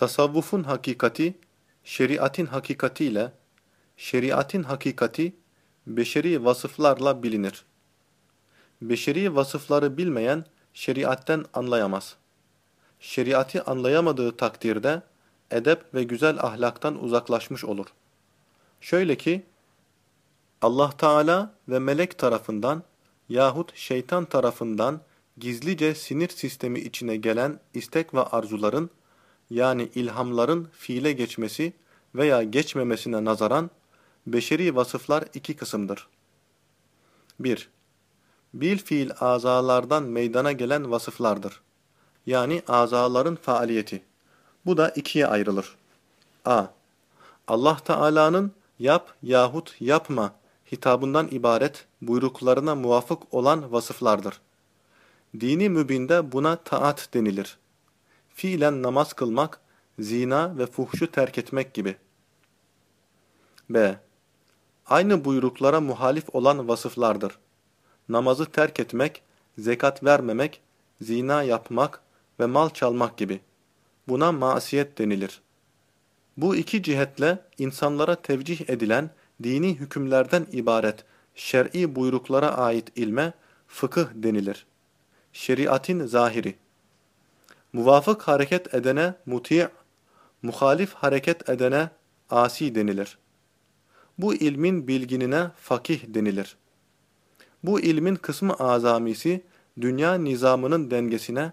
Tasavvufun hakikati, şeriatin hakikatiyle, şeriatin hakikati, beşeri vasıflarla bilinir. Beşeri vasıfları bilmeyen, şeriatten anlayamaz. Şeriatı anlayamadığı takdirde, edep ve güzel ahlaktan uzaklaşmış olur. Şöyle ki, Allah Teala ve melek tarafından yahut şeytan tarafından gizlice sinir sistemi içine gelen istek ve arzuların, yani ilhamların fiile geçmesi veya geçmemesine nazaran, beşeri vasıflar iki kısımdır. 1. Bil fiil azalardan meydana gelen vasıflardır. Yani azaların faaliyeti. Bu da ikiye ayrılır. A. Allah Teala'nın yap yahut yapma hitabından ibaret buyruklarına muvafık olan vasıflardır. Dini mübinde buna taat denilir. Fiilen namaz kılmak, zina ve fuhşu terk etmek gibi. B. Aynı buyruklara muhalif olan vasıflardır. Namazı terk etmek, zekat vermemek, zina yapmak ve mal çalmak gibi. Buna masiyet denilir. Bu iki cihetle insanlara tevcih edilen dini hükümlerden ibaret şer'i buyruklara ait ilme fıkıh denilir. Şeriatin zahiri. Muvafık hareket edene muti', muhalif hareket edene asi denilir. Bu ilmin bilginine fakih denilir. Bu ilmin kısmı azamisi dünya nizamının dengesine,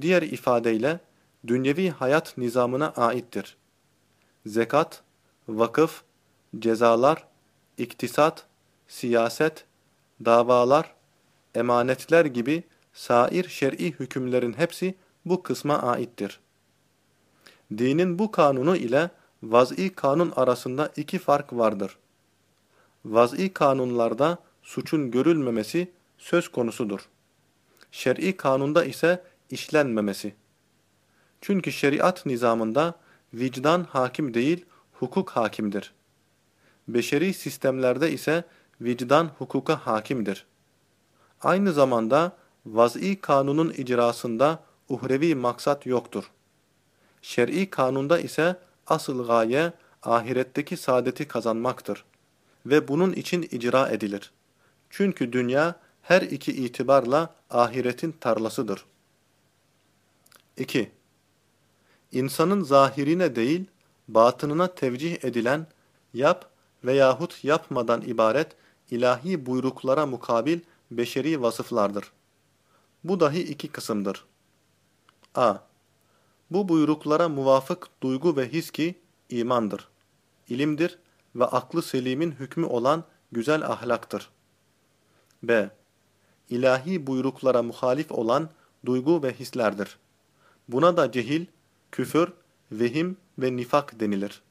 diğer ifadeyle dünyevi hayat nizamına aittir. Zekat, vakıf, cezalar, iktisat, siyaset, davalar, emanetler gibi sair şer'i hükümlerin hepsi bu kısma aittir. Dinin bu kanunu ile vaz'i kanun arasında iki fark vardır. Vaz'i kanunlarda suçun görülmemesi söz konusudur. Şer'i kanunda ise işlenmemesi. Çünkü şeriat nizamında vicdan hakim değil, hukuk hakimdir. Beşeri sistemlerde ise vicdan hukuka hakimdir. Aynı zamanda vaz'i kanunun icrasında uhrevi maksat yoktur. Şer'i kanunda ise asıl gaye ahiretteki saadeti kazanmaktır ve bunun için icra edilir. Çünkü dünya her iki itibarla ahiretin tarlasıdır. 2. İnsanın zahirine değil, batınına tevcih edilen yap veyahut yapmadan ibaret ilahi buyruklara mukabil beşeri vasıflardır. Bu dahi iki kısımdır. A. Bu buyruklara muvafık duygu ve his ki imandır, ilimdir ve aklı selimin hükmü olan güzel ahlaktır. b. İlahi buyruklara muhalif olan duygu ve hislerdir. Buna da cehil, küfür, vehim ve nifak denilir.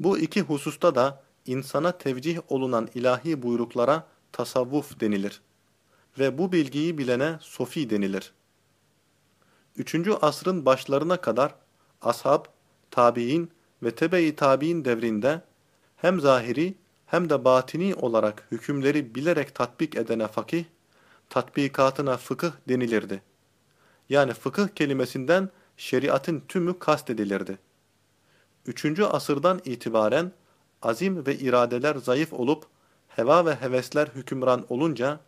Bu iki hususta da insana tevcih olunan ilahi buyruklara tasavvuf denilir ve bu bilgiyi bilene sofi denilir. Üçüncü asrın başlarına kadar ashab, tabi'in ve tebe-i tabi'in devrinde hem zahiri hem de batini olarak hükümleri bilerek tatbik edene fakih, tatbikatına fıkıh denilirdi. Yani fıkıh kelimesinden şeriatın tümü kastedilirdi. Üçüncü asırdan itibaren azim ve iradeler zayıf olup heva ve hevesler hükümran olunca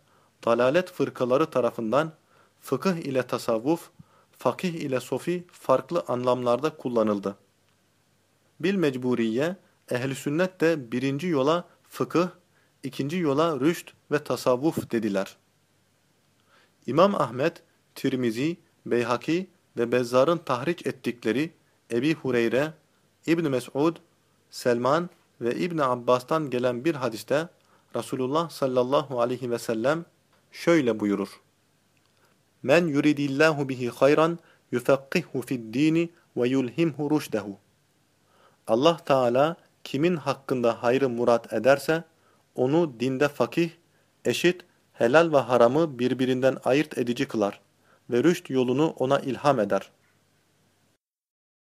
dalalet fırkaları tarafından fıkıh ile tasavvuf, fakih ile sofi farklı anlamlarda kullanıldı. Bil mecburiye, ehli sünnet de birinci yola fıkıh, ikinci yola rüşt ve tasavvuf dediler. İmam Ahmet, Tirmizi, Beyhaki ve Bezzar'ın tahriç ettikleri Ebi Hureyre, İbn Mes'ud, Selman ve İbn Abbas'tan gelen bir hadiste Resulullah sallallahu aleyhi ve sellem şöyle buyurur. Men yuridillahu bihi hayran yufakkihu fid-dini ve yulhimhu rushdehu. Allah Teala kimin hakkında hayrı murat ederse onu dinde fakih, eşit, helal ve haramı birbirinden ayırt edici kılar ve rüşt yolunu ona ilham eder.''